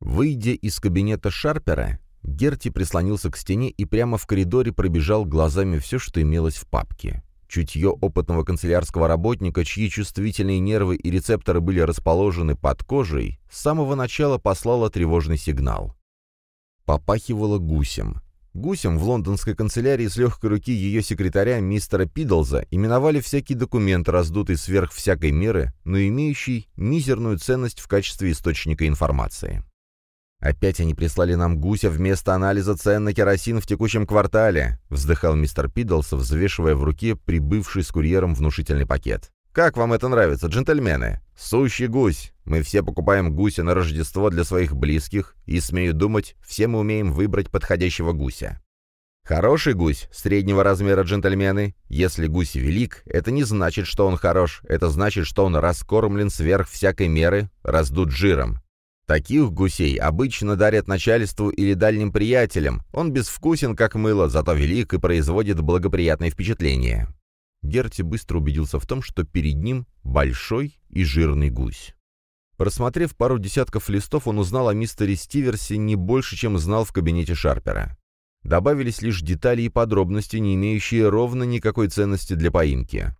Выйдя из кабинета Шарпера, Герти прислонился к стене и прямо в коридоре пробежал глазами все, что имелось в папке. Чутье опытного канцелярского работника, чьи чувствительные нервы и рецепторы были расположены под кожей, с самого начала послало тревожный сигнал. Попахивало гусем. Гусем в лондонской канцелярии с легкой руки ее секретаря мистера Пидлза именовали всякий документ, раздутый сверх всякой меры, но имеющий мизерную ценность в качестве источника информации. «Опять они прислали нам гуся вместо анализа цен на керосин в текущем квартале», вздыхал мистер Пиддлс, взвешивая в руке прибывший с курьером внушительный пакет. «Как вам это нравится, джентльмены? Сущий гусь! Мы все покупаем гуся на Рождество для своих близких, и, смею думать, все мы умеем выбрать подходящего гуся. Хороший гусь, среднего размера джентльмены. Если гусь велик, это не значит, что он хорош, это значит, что он раскормлен сверх всякой меры, раздут жиром. Таких гусей обычно дарят начальству или дальним приятелям. Он безвкусен, как мыло, зато велик и производит благоприятное впечатление. Герти быстро убедился в том, что перед ним большой и жирный гусь. Просмотрев пару десятков листов, он узнал о мистере Стиверсе не больше, чем знал в кабинете Шарпера. Добавились лишь детали и подробности, не имеющие ровно никакой ценности для поимки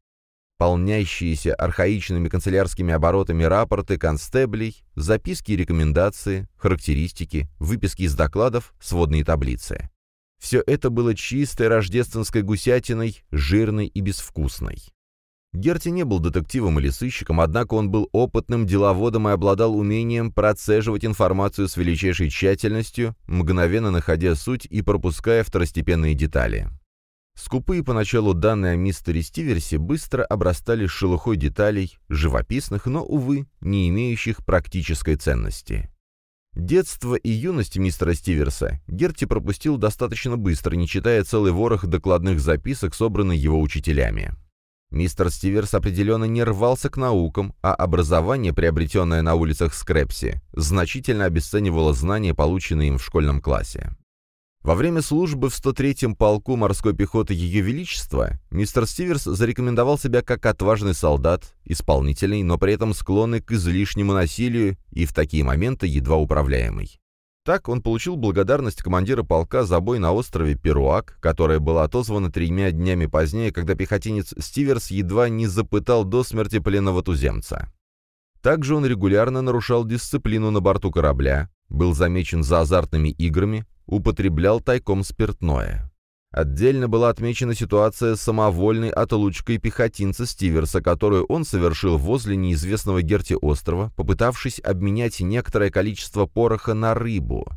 полнящиеся архаичными канцелярскими оборотами рапорты констеблей, записки и рекомендации, характеристики, выписки из докладов, сводные таблицы. Все это было чистой рождественской гусятиной, жирной и безвкусной. Герти не был детективом или сыщиком, однако он был опытным деловодом и обладал умением процеживать информацию с величайшей тщательностью, мгновенно находя суть и пропуская второстепенные детали. Скупые поначалу данные о мистере Стиверсе быстро обрастали шелухой деталей, живописных, но, увы, не имеющих практической ценности. Детство и юность мистера Стиверса Герти пропустил достаточно быстро, не читая целый ворох докладных записок, собранных его учителями. Мистер Стиверс определенно не рвался к наукам, а образование, приобретенное на улицах Скрепси, значительно обесценивало знания, полученные им в школьном классе. Во время службы в 103-м полку морской пехоты Ее Величества мистер Стиверс зарекомендовал себя как отважный солдат, исполнительный, но при этом склонный к излишнему насилию и в такие моменты едва управляемый. Так он получил благодарность командира полка за бой на острове Перуак, которая была отозвана тремя днями позднее, когда пехотинец Стиверс едва не запытал до смерти пленного туземца. Также он регулярно нарушал дисциплину на борту корабля, был замечен за азартными играми, употреблял тайком спиртное. Отдельно была отмечена ситуация с самовольной отлучкой пехотинца Стиверса, которую он совершил возле неизвестного Герти острова, попытавшись обменять некоторое количество пороха на рыбу.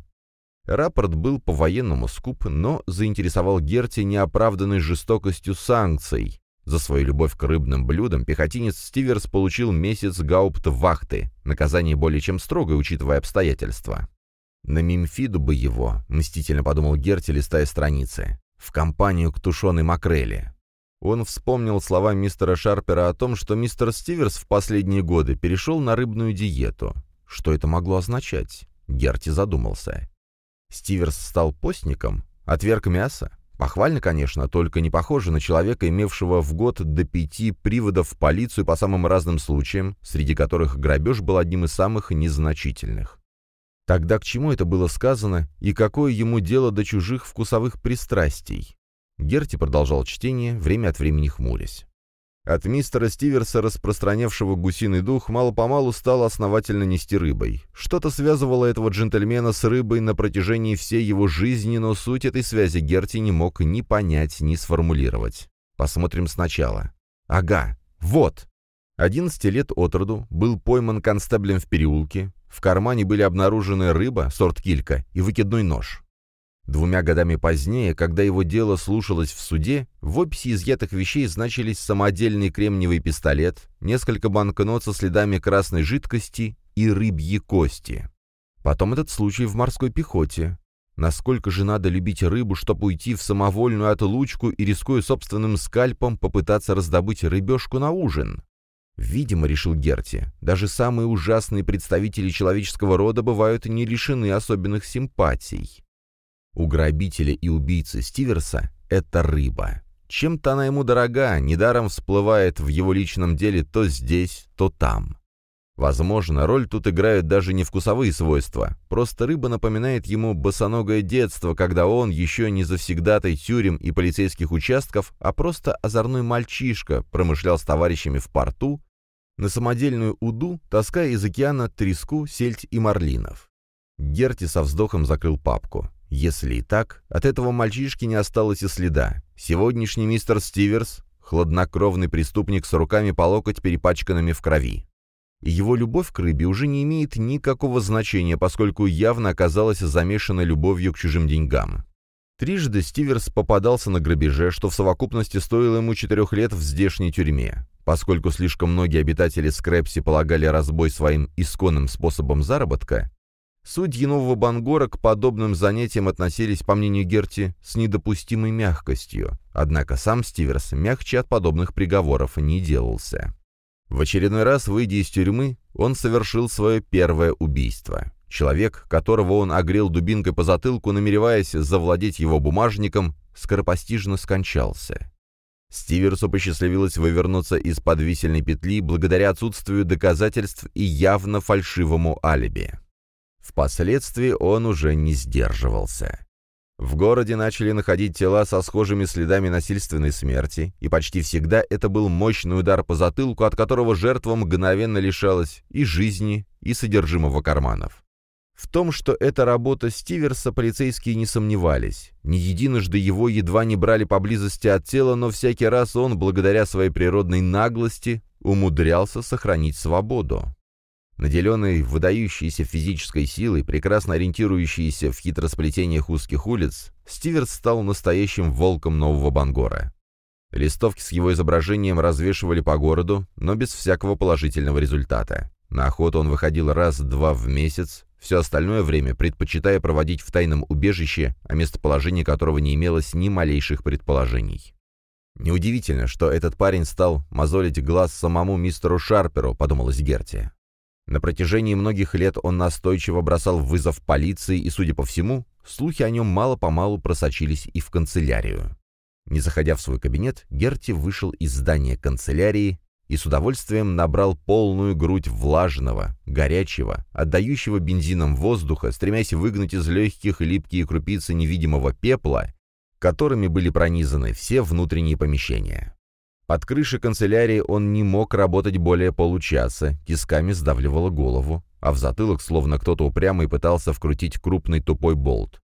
Рапорт был по-военному скуп, но заинтересовал Герти неоправданной жестокостью санкций. За свою любовь к рыбным блюдам пехотинец Стиверс получил месяц гаупт-вахты, наказание более чем строгое, учитывая обстоятельства. На Мимфиду бы его, мстительно подумал Герти, листая страницы, в компанию к тушеной макрели. Он вспомнил слова мистера Шарпера о том, что мистер Стиверс в последние годы перешел на рыбную диету. Что это могло означать? Герти задумался. Стиверс стал постником? Отверг мясо? Похвально, конечно, только не похоже на человека, имевшего в год до пяти приводов в полицию по самым разным случаям, среди которых грабеж был одним из самых незначительных. Тогда к чему это было сказано и какое ему дело до чужих вкусовых пристрастий? Герти продолжал чтение, время от времени хмурясь. От мистера Стиверса, распространявшего гусиный дух, мало-помалу стало основательно нести рыбой. Что-то связывало этого джентльмена с рыбой на протяжении всей его жизни, но суть этой связи Герти не мог ни понять, ни сформулировать. Посмотрим сначала. Ага, вот. 11 лет от роду был пойман констеблем в переулке, в кармане были обнаружены рыба, сорт килька, и выкидной нож. Двумя годами позднее, когда его дело слушалось в суде, в описи изъятых вещей значились самодельный кремниевый пистолет, несколько банкнот со следами красной жидкости и рыбьи кости. Потом этот случай в морской пехоте. Насколько же надо любить рыбу, чтобы уйти в самовольную отлучку и, рискуя собственным скальпом, попытаться раздобыть рыбешку на ужин? Видимо, решил Герти, даже самые ужасные представители человеческого рода бывают не лишены особенных симпатий. У грабителя и убийцы Стиверса это рыба. Чем-то она ему дорога, недаром всплывает в его личном деле то здесь, то там. Возможно, роль тут играют даже не вкусовые свойства, просто рыба напоминает ему босоногое детство, когда он еще не завсегдатай тюрем и полицейских участков, а просто озорной мальчишка промышлял с товарищами в порту, на самодельную уду, таская из океана треску, сельдь и марлинов. Герти со вздохом закрыл папку. Если и так, от этого мальчишки не осталось и следа. Сегодняшний мистер Стиверс — хладнокровный преступник с руками по локоть, перепачканными в крови его любовь к рыбе уже не имеет никакого значения, поскольку явно оказалась замешана любовью к чужим деньгам. Трижды Стиверс попадался на грабеже, что в совокупности стоило ему четырех лет в здешней тюрьме. Поскольку слишком многие обитатели Скрэпси полагали разбой своим исконным способом заработка, судьи Нового Бангора к подобным занятиям относились, по мнению Герти, с недопустимой мягкостью. Однако сам Стиверс мягче от подобных приговоров не делался. В очередной раз, выйдя из тюрьмы, он совершил свое первое убийство. Человек, которого он огрел дубинкой по затылку, намереваясь завладеть его бумажником, скоропостижно скончался. Стиверсу посчастливилось вывернуться из-под висельной петли благодаря отсутствию доказательств и явно фальшивому алиби. Впоследствии он уже не сдерживался. В городе начали находить тела со схожими следами насильственной смерти, и почти всегда это был мощный удар по затылку, от которого жертва мгновенно лишалась и жизни, и содержимого карманов. В том, что это работа Стиверса, полицейские не сомневались. Не единожды его едва не брали поблизости от тела, но всякий раз он, благодаря своей природной наглости, умудрялся сохранить свободу. Наделенный выдающейся физической силой, прекрасно ориентирующийся в хитросплетениях узких улиц, Стиверс стал настоящим волком нового Бангора. Листовки с его изображением развешивали по городу, но без всякого положительного результата. На охоту он выходил раз-два в месяц, все остальное время предпочитая проводить в тайном убежище, о местоположении которого не имелось ни малейших предположений. «Неудивительно, что этот парень стал мозолить глаз самому мистеру Шарперу», — подумалось Герти. На протяжении многих лет он настойчиво бросал вызов полиции, и, судя по всему, слухи о нем мало-помалу просочились и в канцелярию. Не заходя в свой кабинет, Герти вышел из здания канцелярии и с удовольствием набрал полную грудь влажного, горячего, отдающего бензином воздуха, стремясь выгнать из легких липкие крупицы невидимого пепла, которыми были пронизаны все внутренние помещения. Под крышей канцелярии он не мог работать более получаса, тисками сдавливало голову, а в затылок словно кто-то упрямо и пытался вкрутить крупный тупой болт.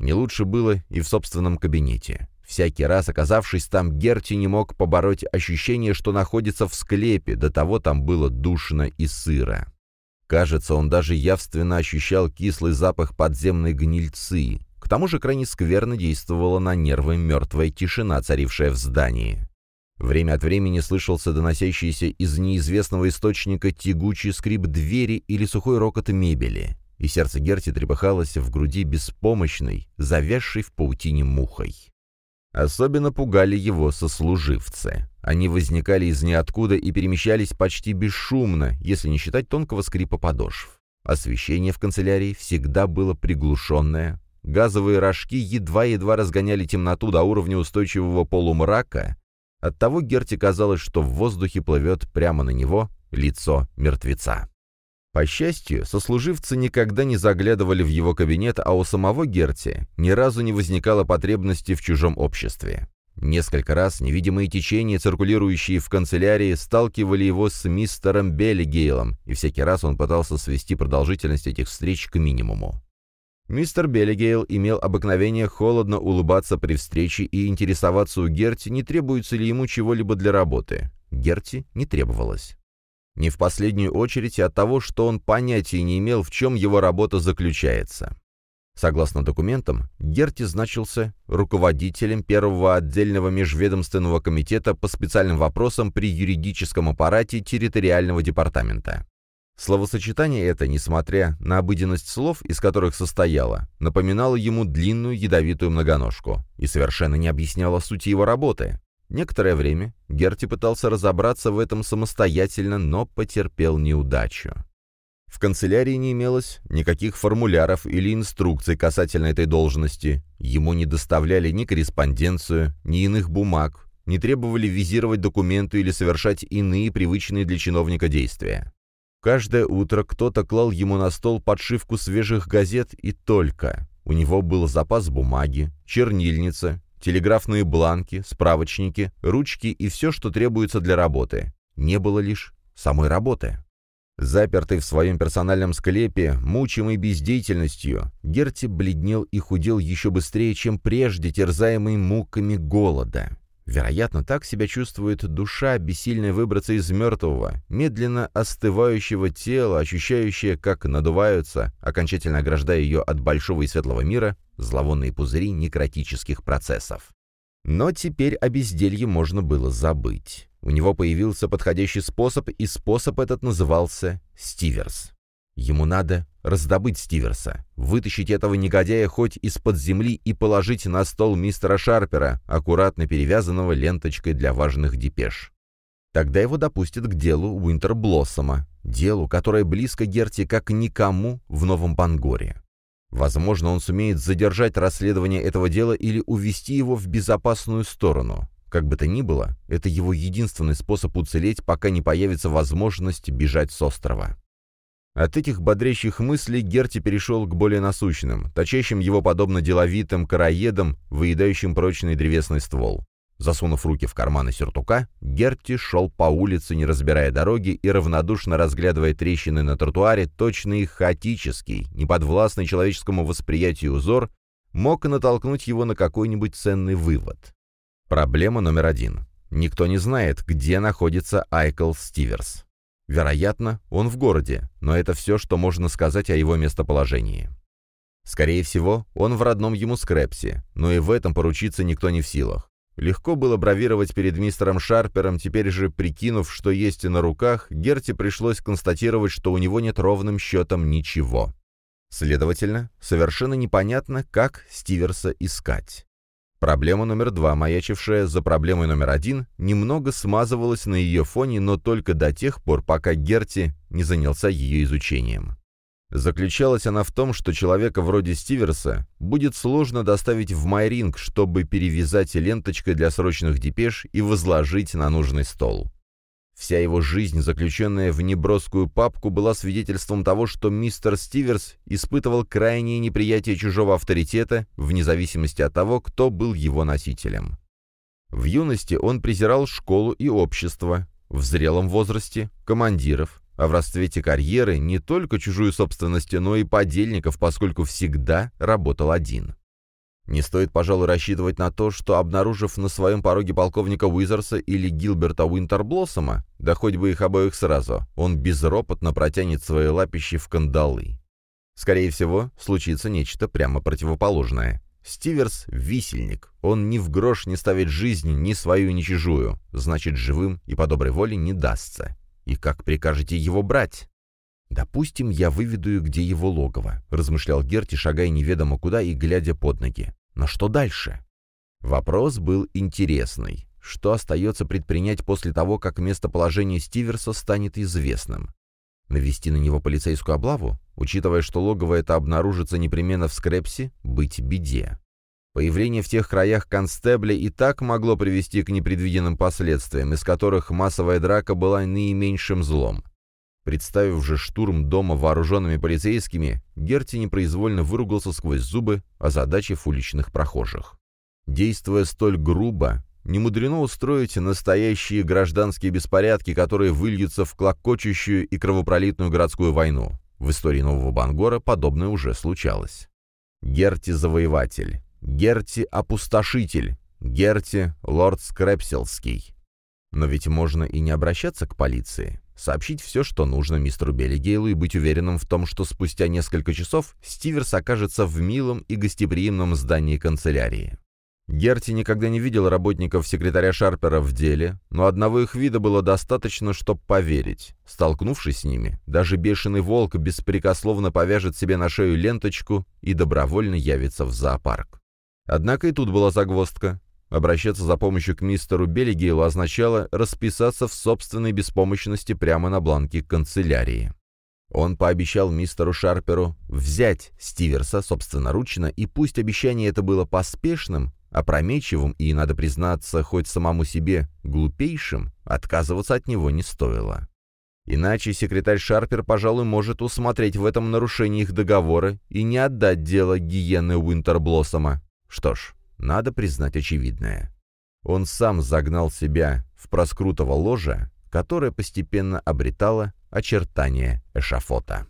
Не лучше было и в собственном кабинете. Всякий раз, оказавшись там, Герти не мог побороть ощущение, что находится в склепе, до того там было душно и сыро. Кажется, он даже явственно ощущал кислый запах подземной гнильцы. К тому же крайне скверно действовала на нервы мертвая тишина, царившая в здании. Время от времени слышался доносящийся из неизвестного источника тягучий скрип двери или сухой рокот мебели, и сердце Герти трепыхалось в груди беспомощной, завязшей в паутине мухой. Особенно пугали его сослуживцы. Они возникали из ниоткуда и перемещались почти бесшумно, если не считать тонкого скрипа подошв. Освещение в канцелярии всегда было приглушенное, газовые рожки едва-едва разгоняли темноту до уровня устойчивого полумрака, Оттого Герти казалось, что в воздухе плывет прямо на него лицо мертвеца. По счастью, сослуживцы никогда не заглядывали в его кабинет, а у самого Герти ни разу не возникало потребности в чужом обществе. Несколько раз невидимые течения, циркулирующие в канцелярии, сталкивали его с мистером Беллигейлом, и всякий раз он пытался свести продолжительность этих встреч к минимуму. Мистер Беллигейл имел обыкновение холодно улыбаться при встрече и интересоваться у Герти, не требуется ли ему чего-либо для работы. Герти не требовалось. Не в последнюю очередь от того, что он понятия не имел, в чем его работа заключается. Согласно документам, Герти значился руководителем первого отдельного межведомственного комитета по специальным вопросам при юридическом аппарате территориального департамента. Словосочетание это, несмотря на обыденность слов, из которых состояло, напоминало ему длинную ядовитую многоножку и совершенно не объясняло сути его работы. Некоторое время Герти пытался разобраться в этом самостоятельно, но потерпел неудачу. В канцелярии не имелось никаких формуляров или инструкций касательно этой должности, ему не доставляли ни корреспонденцию, ни иных бумаг, не требовали визировать документы или совершать иные привычные для чиновника действия. Каждое утро кто-то клал ему на стол подшивку свежих газет и только. У него был запас бумаги, чернильница, телеграфные бланки, справочники, ручки и все, что требуется для работы. Не было лишь самой работы. Запертый в своем персональном склепе, мучимый бездеятельностью, Герти бледнел и худел еще быстрее, чем прежде, терзаемый муками голода. Вероятно, так себя чувствует душа, бессильная выбраться из мертвого, медленно остывающего тела, ощущающая, как надуваются, окончательно ограждая ее от большого и светлого мира, зловонные пузыри некротических процессов. Но теперь о безделье можно было забыть. У него появился подходящий способ, и способ этот назывался «Стиверс». Ему надо раздобыть Стиверса, вытащить этого негодяя хоть из-под земли и положить на стол мистера Шарпера, аккуратно перевязанного ленточкой для важных депеш. Тогда его допустят к делу Уинтер Блоссома, делу, которое близко Герти как никому в Новом Бангоре. Возможно, он сумеет задержать расследование этого дела или увести его в безопасную сторону. Как бы то ни было, это его единственный способ уцелеть, пока не появится возможность бежать с острова. От этих бодрящих мыслей Герти перешел к более насущным, точащим его подобно деловитым караедам, выедающим прочный древесный ствол. Засунув руки в карманы сюртука, Герти шел по улице, не разбирая дороги и равнодушно разглядывая трещины на тротуаре, точно их хаотический, неподвластный человеческому восприятию узор, мог натолкнуть его на какой-нибудь ценный вывод. Проблема номер один. Никто не знает, где находится Айкл Стиверс. Вероятно, он в городе, но это все, что можно сказать о его местоположении. Скорее всего, он в родном ему Скрепсе, но и в этом поручиться никто не в силах. Легко было бравировать перед мистером Шарпером, теперь же, прикинув, что есть и на руках, Герти пришлось констатировать, что у него нет ровным счетом ничего. Следовательно, совершенно непонятно, как Стиверса искать. Проблема номер два, маячившая за проблемой номер один, немного смазывалась на ее фоне, но только до тех пор, пока Герти не занялся ее изучением. Заключалась она в том, что человека вроде Стиверса будет сложно доставить в Майринг, чтобы перевязать ленточкой для срочных депеш и возложить на нужный стол. Вся его жизнь, заключенная в неброскую папку, была свидетельством того, что мистер Стиверс испытывал крайнее неприятие чужого авторитета, вне зависимости от того, кто был его носителем. В юности он презирал школу и общество, в зрелом возрасте – командиров, а в расцвете карьеры не только чужую собственность, но и подельников, поскольку всегда работал один. Не стоит, пожалуй, рассчитывать на то, что, обнаружив на своем пороге полковника Уизерса или Гилберта Уинтерблоссома, да хоть бы их обоих сразу, он безропотно протянет свои лапищи в кандалы. Скорее всего, случится нечто прямо противоположное. Стиверс — висельник. Он ни в грош не ставит жизнь, ни свою, ни чужую. Значит, живым и по доброй воле не дастся. И как прикажете его брать? «Допустим, я выведу, где его логово», — размышлял Герти, шагая неведомо куда и глядя под ноги. «Но что дальше?» Вопрос был интересный. Что остается предпринять после того, как местоположение Стиверса станет известным? Навести на него полицейскую облаву? Учитывая, что логово это обнаружится непременно в Скрепсе, быть беде. Появление в тех краях констебля и так могло привести к непредвиденным последствиям, из которых массовая драка была наименьшим злом. Представив же штурм дома вооруженными полицейскими, Герти непроизвольно выругался сквозь зубы, озадачив уличных прохожих. Действуя столь грубо, немудрено устроить настоящие гражданские беспорядки, которые выльются в клокочущую и кровопролитную городскую войну. В истории Нового Бангора подобное уже случалось. Герти-завоеватель, Герти-опустошитель, Герти лорд Скрепсельский. Но ведь можно и не обращаться к полиции сообщить все, что нужно мистеру Беллигейлу и быть уверенным в том, что спустя несколько часов Стиверс окажется в милом и гостеприимном здании канцелярии. Герти никогда не видел работников секретаря Шарпера в деле, но одного их вида было достаточно, чтобы поверить. Столкнувшись с ними, даже бешеный волк беспрекословно повяжет себе на шею ленточку и добровольно явится в зоопарк. Однако и тут была загвоздка. Обращаться за помощью к мистеру Беллигейлу означало расписаться в собственной беспомощности прямо на бланке канцелярии. Он пообещал мистеру Шарперу взять Стиверса собственноручно, и пусть обещание это было поспешным, опрометчивым и, надо признаться, хоть самому себе глупейшим, отказываться от него не стоило. Иначе секретарь Шарпер, пожалуй, может усмотреть в этом нарушении их договора и не отдать дело гиены Уинтерблоссома. Что ж, надо признать очевидное. Он сам загнал себя в проскрутого ложа, которое постепенно обретало очертания эшафота.